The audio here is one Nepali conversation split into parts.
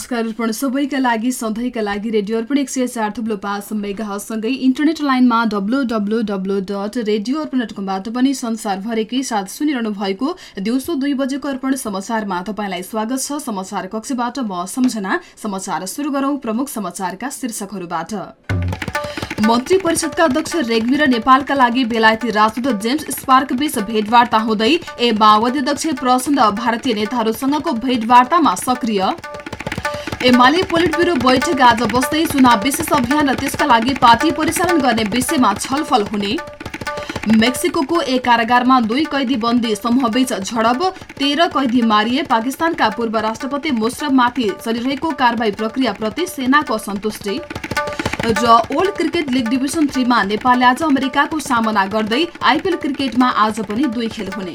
नमस्कार अर्पण। सबैका लागि सधैँका लागि रेडियो अर्पण एक सय चार थुप्लो पाँच मेगासँगै इन्टरनेट लाइनमा W W W dot radio Arpan dot कमबाट पनि संसारभरिकै साथ सुनिरहनु भएको दिउँसो दुई बजेको अर्पण समाचारमा तपाईँलाई स्वागत छ। समाचार कक्षबाट म सम्झना। समाचार सुरु गरौं प्रमुख समाचारका शीर्षकहरूबाट। मन्त्री परिषदका अध्यक्ष रेग्मी र नेपालका लागि बेलायती राजदूत जेम्स स्पार्क बीच भेटवार्ता हुँदै ए माओवादी अध्यक्ष प्रचण्ड भारतीय नेताहरूसँगको भेटवार्तामा सक्रिय एमाले पोलिट ब्युरो बैठक आज बस्दै चुनाव विशेष अभियान र त्यसका लागि पार्टी परिचालन गर्ने विषयमा छलफल हुने। मेक्सिको एक कारागारमा दुई कैदी बन्दी समूहबीच झडप तेह्र कैदी मारिए। पाकिस्तानका पूर्व राष्ट्रपति मुशरफमाथि चलिरहेको कारवाही प्रक्रियाप्रति सेनाको असन्तुष्टि र ओल्ड क्रिकेट लिग डिभिजन थ्रीमा नेपालले आज अमेरिकाको सामना गर्दै आइपिएल क्रिकेटमा आज पनि दुई खेल हुने।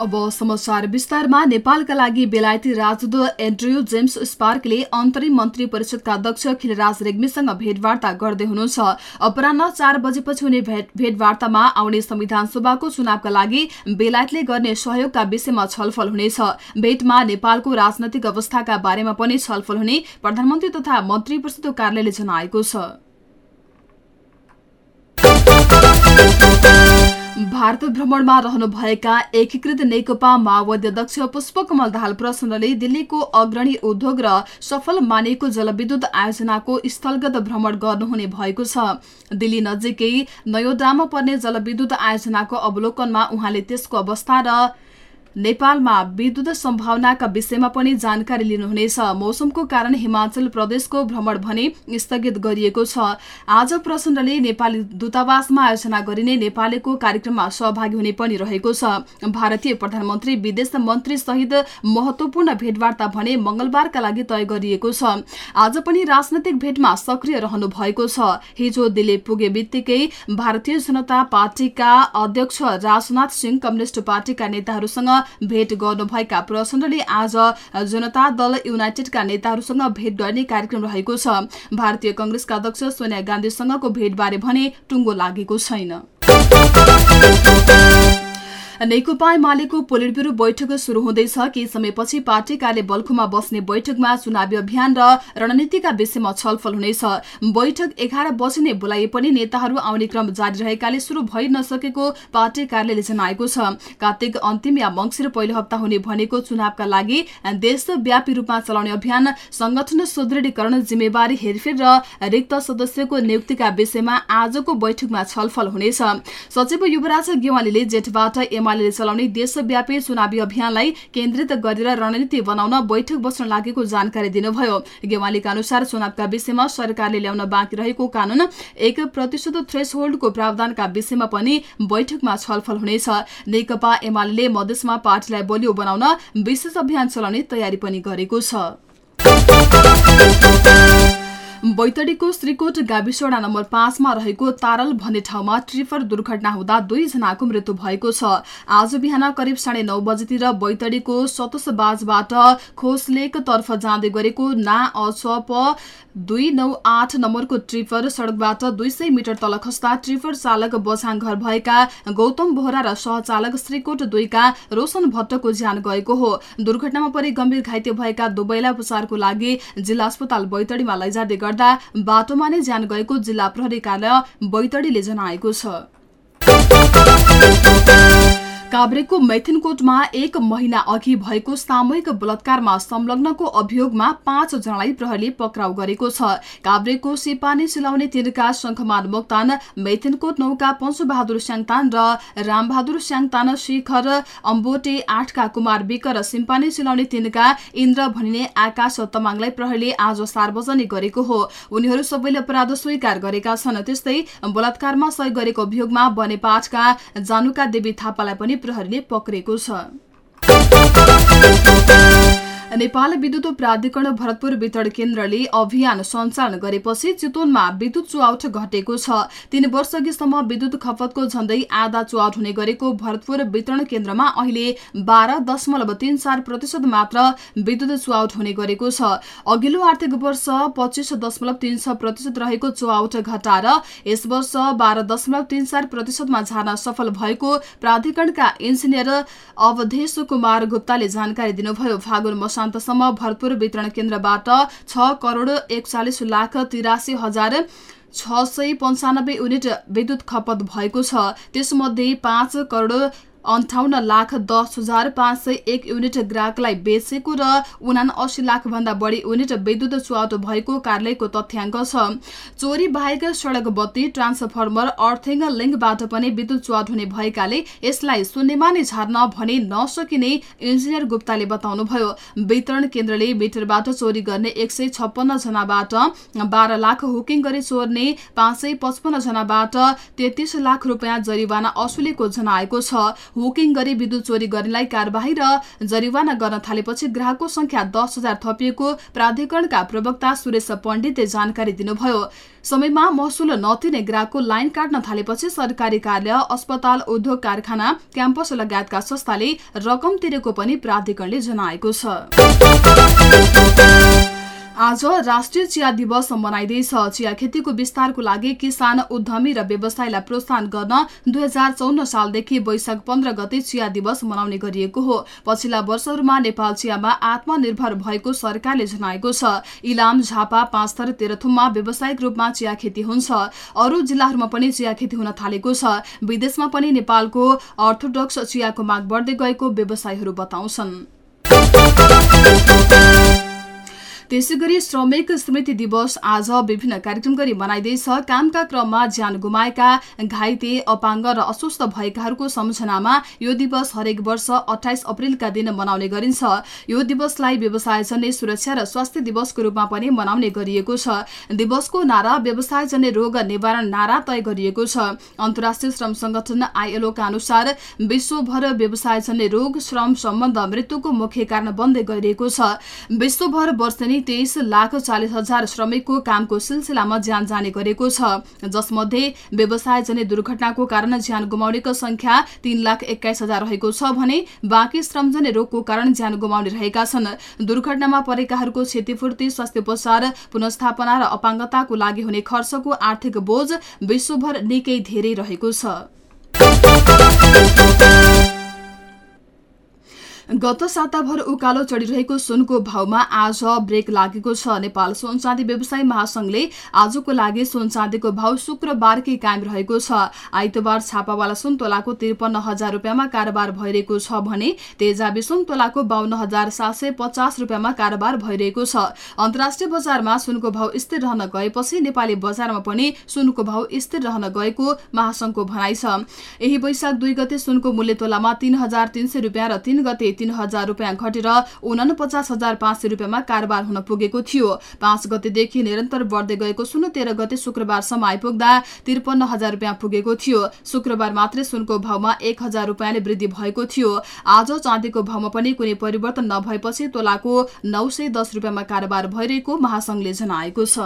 अब समाचार विस्तारमा नेपालका लागि बेलायती राजदूत एन्ड्रयू जेम्स स्पार्कले अन्तरिम मन्त्री परिषदका अध्यक्ष खिलराज रेग्मीसँग भेटवार्ता गर्दै हुनुहुन्छ। अपरान्न चार बजेपछि हुने भेट भेटवार्तामा आउने संविधान सभाको चुनावका लागि बेलायतले गर्ने सहयोगका विषयमा छलफल हुनेछ। भेटमा नेपालको राजनैतिक अवस्थाका बारेमा पनि छलफल हुने प्रधानमन्त्री तथा मन्त्री परिषदको कार्यालयले जनाएको छ। भारत भ्रमणमा रहनुभएका एकीकृत नेकपा माओवादी अध्यक्ष पुष्पकमल दाहाल प्रचण्डले दिल्लीको अग्रणी उद्योग र सफल मानिएको जलविद्युत आयोजनाको स्थलगत भ्रमण गर्नुहुने भएको छ। दिल्ली नजिकै नयोडामा पर्ने जलविद्युत आयोजनाको अवलोकनमा उहाँले त्यसको अवस्था र नेपालमा विद्युत सम्भावनाका विषयमा पनि जानकारी लिनुहुनेछ। मौसमको कारण हिमाचल प्रदेशको भ्रमण भने स्थगित गरिएको छ। आज प्रचण्डले नेपाली दूतावासमा आयोजना गरिने नेपालीको कार्यक्रममा सहभागी हुने पनि रहेको छ। भारतीय प्रधानमन्त्री विदेश मन्त्री सहित महत्वपूर्ण भेटवार्ता भने मंगलबारका लागि तय गरिएको छ। आज पनि राजनैतिक भेटमा सक्रिय रहनु भएको छ। हिजो दिल्ली पुगे बित्तिकै भारतीय जनता पार्टीका अध्यक्ष राजनाथ सिंह कम्युनिष्ट पार्टीका नेताहरूसँग भेट गर्नुभएका प्रचण्डले आज जनता दल युनाइटेडका नेताहरूसँग भेट गर्ने कार्यक्रम रहेको छ। भारतीय कंग्रेसका अध्यक्ष सोनिया गान्धीसँगको भेटबारे भने टुङ्गो लागेको छैन। नेकपा एमालेको पोलिट ब्युरो बैठक शुरू हुँदैछ। केही समयपछि पार्टी कार्य बल्खुमा बस्ने बैठकमा चुनावी अभियान र रणनीतिका विषयमा छलफल हुनेछ। बैठक एघार बजे नै बोलाइए पनि नेताहरू आउने क्रम जारी रहेकाले शुरू भइ नसकेको पार्टी कार्यालयले जनाएको छ। कार्तिक अन्तिम या मंगिर पहिलो हप्ता हुने भनेको चुनावका लागि देशव्यापी रूपमा चलाउने अभियान संगठन सुदृढीकरण जिम्मेवारी हेरफेर र रिक्त सदस्यको नियुक्तिका विषयमा आजको बैठकमा छलफल हुनेछ। सचिव युवराज गेवालीले जेठबाट एमाले चलाउने देशव्यापी चुनावी अभियानलाई केन्द्रित गरेर रणनीति बनाउन बैठक बस्न लागेको जानकारी दिनुभयो। गेवालीका अनुसार चुनावका विषयमा सरकारले ल्याउन बाँकी रहेको कानून एक प्रतिशत थ्रेस होल्डको प्रावधानका विषयमा पनि बैठकमा छलफल हुनेछ। नेकपा एमाले मधेसमा पार्टीलाई बलियो बनाउन विशेष अभियान चलाउने तयारी पनि गरेको छ। बैतडीको श्रीकोट गाविसवडा नम्बर पाँचमा रहेको तारल भन्ने ठाउँमा ट्रिफर दुर्घटना हुँदा दुईजनाको मृत्यु भएको छ। आज बिहान करिब साढे नौ बजेतिर बैतडीको सतोसबाजबाट खोसलेकतर्फ जाँदै गरेको ना अचप दुई नौ आठ नम्बरको ट्रिफर सड़कबाट दुई सय मिटर तल खस्दा ट्रिफर चालक बझाङ घर भएका गौतम बोहरा र सहचालक श्रीकोट दुईका रोशन भट्टको ज्यान गएको हो। दुर्घटनामा परि गम्भीर घाइते भएका दुवैलाई उपचारको लागि जिल्ला अस्पताल बैतडीमा लैजाँदै बाटोमा नै ज्यान गएको जिल्ला प्रहरी कार्यालय बैतडीले जनाएको छ। काभ्रेको मैथिनकोटमा एक महिना अघि भएको सामूहिक बलात्कारमा संलग्नको अभियोगमा पाँच जनालाई प्रहरीले पक्राउ गरेको छ। काभ्रेको सिपानी सिलाउने तिनका शङ्खमान मोक्तान मैथिनकोट नौका पञ्चबहादुर स्याङतान र रामबहादुर स्याङतान शिखर अम्बोटे आठका कुमार विक र सिम्पानी सिलाउने तिनका इन्द्र भनिने आकाश तमाङलाई प्रहरीले आज सार्वजनिक गरेको हो। उनीहरू सबैले अपराध स्वीकार गरेका छन्। त्यस्तै बलात्कारमा सहयोग गरेको अभियोगमा बनेपाटका जानुका देवी थापालाई पनि प्रहरीले पक्रेको छ। नेपाल विद्युत प्राधिकरण भरतपुर वितरण केन्द्रले अभियान सञ्चालन गरेपछि चितवनमा विद्युत चुहाउट घटेको छ। तीन वर्ष अघिसम्म विद्युत खपतको झण्डै आधा चुहाउट हुने गरेको भरतपुर वितरण केन्द्रमा अहिले बाह्र दशमलव तीन चार प्रतिशत मात्र विद्युत चुहाउट हुने गरेको छ। अघिल्लो आर्थिक वर्ष पच्चिस दशमलव तीन छ प्रतिशत रहेको चुहाउट घटाएर यस वर्ष बाह्र दशमलव तीन चार प्रतिशतमा झार्न सफल भएको प्राधिकरणका इन्जिनियर अवधेश कुमार गुप्ताले जानकारी दिनुभयो। फागुन मसान्तसम्म भरतपुर वितरण केन्द्रबाट छ करोड़ एकचालिस लाख तिरासी हजार छ सय पन्चानब्बे युनिट विद्युत खपत भएको छ। त्यसमध्ये पाँच करोड़ अन्ठाउन्न लाख दस हजार पाँच सय एक युनिट ग्राहकलाई बेचेको र उना अस्सी लाख भन्दा बढी युनिट विद्युत चुहावट भएको कार्यालयको तथ्याङ्क छ। चोरी बाहेक सड़क बत्ती ट्रान्सफर्मर अर्थिङ लिङ्कबाट पनि विद्युत चुहावट हुने भएकाले यसलाई शून्यमा नै झार्न भने नसकिने इन्जिनियर गुप्ताले बताउनुभयो। वितरण केन्द्रले मिटरबाट चोरी गर्ने एक सय छप्पन्न जनाबाट बाह्र लाख हुकिङ गरी चोर्ने पाँच सय पचपन्न जनाबाट तेत्तिस लाख रुपियाँ जरिवाना असुलेको जनाएको छ। हुकिङ गरी विद्युत चोरी गर्नेलाई कार्यवाही र जरिवाना गर्न थालेपछि ग्राहकको संख्या दस हजार थपिएको प्राधिकरणका प्रवक्ता सुरेश पण्डितले जानकारी दिनुभयो। समयमा महसुल नतिर्ने ग्राहकको लाइन काट्न थालेपछि सरकारी कार्यालय अस्पताल उद्योग कारखाना क्याम्पस लगायतका संस्थाले रकम तिरेको पनि प्राधिकरणले जनाएको छ। आज राष्ट्रिय चिया दिवस मनाइँदैछ। चिया खेतीको विस्तारको लागि किसान उद्यमी र व्यवसायलाई प्रोत्साहन गर्न दुई हजार चौन्न सालदेखि वैशाख पन्ध्र गते चिया दिवस मनाउने गरिएको हो। पछिल्ला वर्षहरूमा नेपाल चियामा आत्मनिर्भर भएको सरकारले जनाएको छ। इलाम झापा पाँचथर तेह्रथुममा व्यावसायिक रूपमा चिया खेती हुन्छ। अरू जिल्लाहरूमा पनि चिया खेती हुन थालेको छ। विदेशमा पनि नेपालको अर्थोडक्स चियाको माग बढ्दै गएको व्यवसायीहरू बताउँछन्। त्यसै गरी श्रमिक स्मृति दिवस आज विभिन्न कार्यक्रम गरी मनाइँदैछ। कामका क्रममा ज्यान गुमाएका घाइते अपाङ्ग र अस्वस्थ भएकाहरूको सम्झनामा यो दिवस हरेक वर्ष अठाइस अप्रेलका दिन मनाउने गरिन्छ। यो दिवसलाई व्यवसायजन्य सुरक्षा र स्वास्थ्य दिवसको रूपमा पनि मनाउने गरिएको छ। दिवसको नारा व्यवसायजन्य रोग निवारण नारा तय गरिएको छ। अन्तर्राष्ट्रिय श्रम संगठन आइएलओका अनुसार विश्वभर व्यवसायजन्य रोग श्रम सम्बन्ध मृत्युको मुख्य कारण बन्दै गइरहेको छ। विश्वभर वर्षेनी तेइस लाख चालिस हजार श्रमिकको कामको सिलसिलामा ज्यान जाने गरेको छ। जसमध्ये व्यवसायजन्य दुर्घटनाको कारण ज्यान गुमाउनेको संख्या तीन लाख एक्काइस हजार रहेको छ भने बाँकी श्रमजन्य रोगको कारण ज्यान गुमाउने रहेका छन्। दुर्घटनामा परेकाहरूको क्षतिपूर्ति स्वास्थ्य उपचार पुनस्थापना र अपाङ्गताको लागि हुने खर्चको आर्थिक बोझ विश्वभर निकै धेरै रहेको छ। गत साताभर उकालो चढिरहेको सुनको भावमा आज ब्रेक लागेको छ। नेपाल सुन चाँदी व्यवसायी महासंघले आजको लागि सुन चाँदीको भाव शुक्रबारकै कायम रहेको छ। आइतबार छापावाला सुन तोलाको त्रिपन्न हजार रुपियाँमा कारोबार भइरहेको छ भने तेजाबी सुन तोलाको बाहन्न हजार सात सय पचास रुपियाँमा कारोबार भइरहेको छ। अन्तर्राष्ट्रिय बजारमा सुनको भाव स्थिर रहन गएपछि नेपाली बजारमा पनि सुनको भाव स्थिर रहन गएको महासंघको भनाइ छ। यही वैशाख दुई गते सुनको मूल्य तोलामा तीन हजार तीन सय रुपियाँ र तीन गते तीन हजार रुपियाँ घटेर उनापचास हजार पाँच सय रुपियाँमा कारोबार हुन पुगेको थियो। पाँच गतेदेखि निरन्तर बढ्दै गएको सुन तेह्र गते शुक्रबारसम्म आइपुग्दा त्रिपन्न हजार रुपियाँ पुगेको थियो। शुक्रबार मात्रै सुनको भावमा एक हजार रुपियाँले वृद्धि भएको थियो। आज चाँदीको भावमा पनि कुनै परिवर्तन नभएपछि तोलाको नौ सय दस रुपियाँमा कारोबार भइरहेको महासंघले जनाएको छ।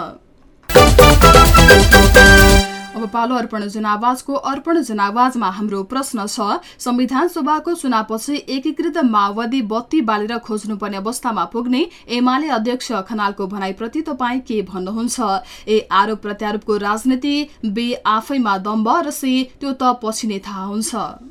अब पालो अर्पण जनावाजको अर्पण जनावाजमा हाम्रो प्रश्न छ संविधान सभाको चुनावपछि एकीकृत माओवादी बत्ती बालेर खोज्नुपर्ने अवस्थामा पुग्ने एमाले अध्यक्ष खनालको भनाइप्रति तपाईँ के भन्नुहुन्छ? ए आरोप प्रत्यारोपको राजनीति बे आफैमा दम्ब र सी त्यो त पछि नै थाहा हुन्छ।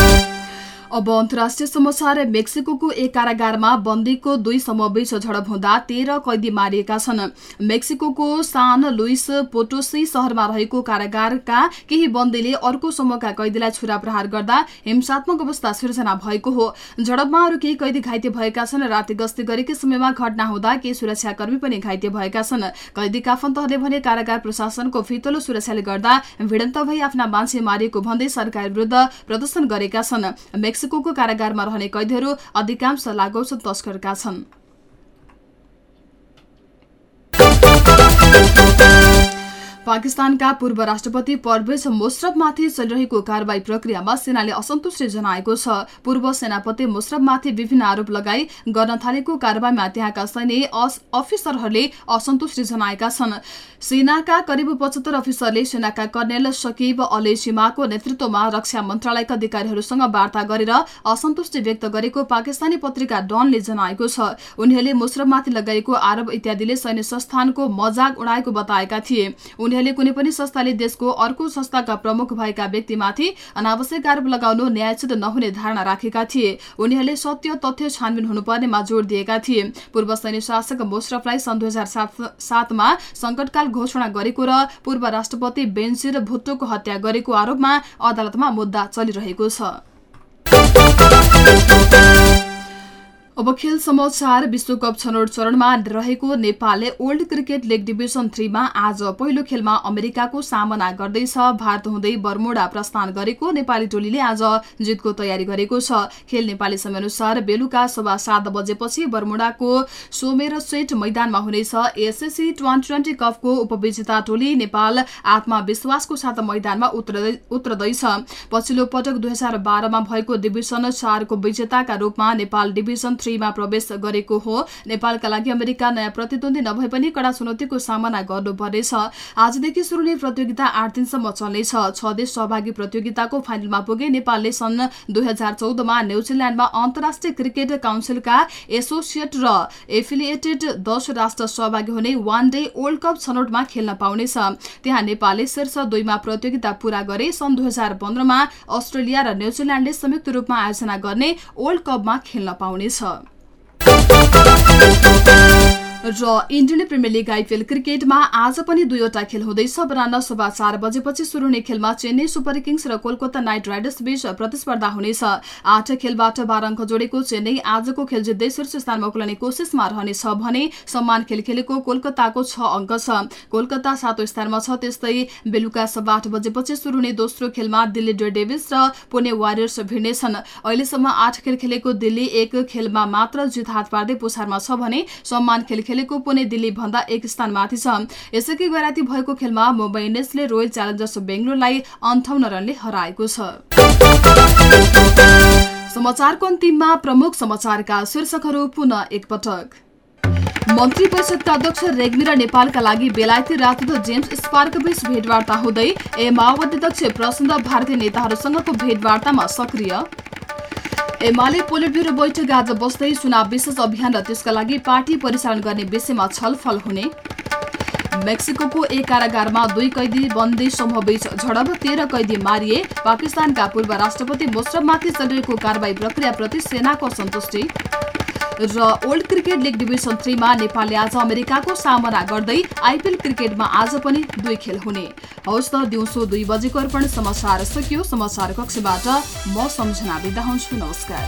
अब अन्तर्राष्ट्रिय समाचार मेक्सिको एक कारागारमा बन्दीको दुई समूहबीच झडप हुँदा तेह्र कैदी मारिएका छन्। मेक्सिको सान लुइस पोटोसी शहरमा रहेको कारागारका केही बन्दीले अर्को समूहका कैदीलाई छुरा प्रहार गर्दा हिंसात्मक अवस्था सिर्जना भएको हो। झडपमा अरू केही कैदी घाइते भएका छन्। राति गस्ती गरेकै समयमा घटना हुँदा केही सुरक्षाकर्मी पनि घाइते भएका छन्। कैदीका आफन्तहरूले भने कारागार प्रशासनको फितलो सुरक्षाले गर्दा भिडन्त भई आफ्ना मान्छे मारिएको भन्दै सरकार विरुद्ध प्रदर्शन गरेका छन्। मेक्सिको कारागारमा रहने कैदीहरू अधिकांश लागौषध तस्करका छन्। पाकिस्तानका पूर्व राष्ट्रपति परवेज मुशरफमाथि चलिरहेको कारवाही प्रक्रियामा सेनाले असन्तुष्टि जनाएको छ। पूर्व सेनापति मुशरफमाथि विभिन्न आरोप लगाई गर्न थालेको कारवाहीमा त्यहाँका सैन्य अफिसरहरूले असन्तुष्टि जनाएका छन्। सेनाका करिब पचहत्तर अफिसरले सेनाका कर्णेल सकिब अले सिमाको नेतृत्वमा रक्षा मन्त्रालयका अधिकारीहरूसँग वार्ता गरेर असन्तुष्टि व्यक्त गरेको पाकिस्तानी पत्रिका डनले जनाएको छ। उनीहरूले मुशरफमाथि लगाइएको आरोप इत्यादिले सैन्य संस्थानको मजाक उडाएको बताएका थिए। उनीहरूले कुनै पनि संस्थाले देशको अर्को संस्थाका प्रमुख भएका व्यक्तिमाथि अनावश्यक आरोप लगाउनु न्यायोचित नहुने धारणा राखेका थिए। उनीहरूले सत्य तथ्य छानबिन हुनुपर्नेमा जोड़ दिएका थिए। पूर्व सैन्य शासक मुशरफलाई सन् दुई हजार सातमा संकटकाल घोषणा गरेको र पूर्व राष्ट्रपति बेन्सिर भुट्टोको हत्या गरेको आरोपमा अदालतमा मुद्दा चलिरहेको छ। अब खेल समाचार विश्वकप छनौट चरणमा रहेको नेपालले ओल्ड क्रिकेट लिग डिभिजन थ्रीमा आज पहिलो खेलमा अमेरिकाको सामना गर्दैछ। भारत हुँदै बर्मोडा प्रस्थान गरेको नेपाली टोलीले आज जितको तयारी गरेको छ। खेल नेपाली समयअनुसार बेलुका सभा सात बजेपछि बर्मोडाको सोमेर सेट मैदानमा हुनेछ। एसएससी ट्वेन्टी ट्वेन्टी कपको उपविजेता टोली नेपाल आत्मविश्वासको साथ मैदानमा उत्रदैछ। पछिल्लो पटक दुई हजार बाह्रमा भएको डिभिजन चारको विजेताका रूपमा नेपाल डिभिजन थ्रीमा प्रवेश गरेको हो। नेपालका लागि अमेरिका नयाँ प्रतिद्वन्दी नभए पनि कडा चुनौतीको सामना गर्नुपर्नेछ। आजदेखि सुरु हुने प्रतियोगिता आठ दिनसम्म चल्नेछ। छ देश सहभागी प्रतियोगिताको फाइनलमा पुगे नेपालले सन् दुई हजार चौधमा न्यूजील्याण्डमा अन्तर्राष्ट्रिय क्रिकेट काउन्सिलका एसोसिएट र एफिलिएटेड दश राष्ट्र सहभागी हुने वान डे वर्ल्ड कप छनौटमा खेल्न पाउनेछ। त्यहाँ नेपालले शीर्ष दुईमा प्रतियोगिता पूरा गरे सन् दुई हजार पन्ध्रमा अस्ट्रेलिया र न्यूजील्याण्डले संयुक्त रूपमा आयोजना गर्ने वर्ल्ड कपमा खेल्न पाउनेछ। Thank you. र इन्डियन प्रिमियर लिग आइपिएल क्रिकेटमा आज पनि दुईवटा खेल हुँदैछ अपरान्न सभा चार बजेपछि सुरु हुने खेलमा चेन्नई सुपर किङ्स र कोलकाता नाइट राइडर्स बीच प्रतिस्पर्धा हुनेछ। आठ खेलबाट बाह्र अङ्क जोडेको चेन्नई आजको खेल जित्दै शीर्ष स्थानमा उक्लने कोसिसमा रहनेछ भने सम्मान खेल खेलेको कोलकाताको छ अङ्क छ। कोलकाता सातौं स्थानमा छ त्यस्तै बेलुका सभा आठ बजेपछि सुरु हुने दोस्रो खेलमा दिल्ली डेभिस र पुणे वारियर्स भिड्नेछन्। अहिलेसम्म आठ खेल खेलेको दिल्ली एक खेलमा मात्र जित हात पार्दै पुछारमा छ भने सम्मान खेल खेलेको पुणे दिल्ली भन्दा एक स्थान माथि छ। यसैकै गैराती भएको खेलमा मुम्बई इन्डियन्सले रोयल च्यालेन्जर्स बेङ्गलोरलाई अन्ठाउन्न रनले हराएको छ। समाचारको अन्तिममा प्रमुख समाचारका शीर्षकहरू पुनः एकपटक। मन्त्री परिषदका अध्यक्ष रेग्मी र नेपालका लागि बेलायती राजदूत जेम्स स्पार्क बीच भेटवार्ता हुँदै ए माओवादी अध्यक्ष प्रचण्ड भारतीय नेताहरूसँगको भेटवार्तामा सक्रिय। एमाले पोलिट ब्युरो बैठक आज बस्दै चुनाव विशेष अभियान र त्यसका लागि पार्टी परिचालन गर्ने विषयमा छलफल हुने। मेक्सिको एक कारागारमा दुई कैदी बन्दी समूहबीच झडप तेह्र कैदी मारिए। पाकिस्तानका पूर्व राष्ट्रपति मुशरफमाथि चलिरहेको कारवाही प्रक्रियाप्रति सेनाको सन्तुष्टि। र वर्ल्ड क्रिकेट लिग डिभिजन थ्रीमा नेपालले आज अमेरिकाको सामना गर्दै आइपिएल क्रिकेटमा आज पनि दुई खेल हुने। हौस् त दिउँसो दुई बजेको अर्पण समाचार सकियो। समाचार कक्षबाट म सम्झना बिदा हुन्छु। नमस्कार।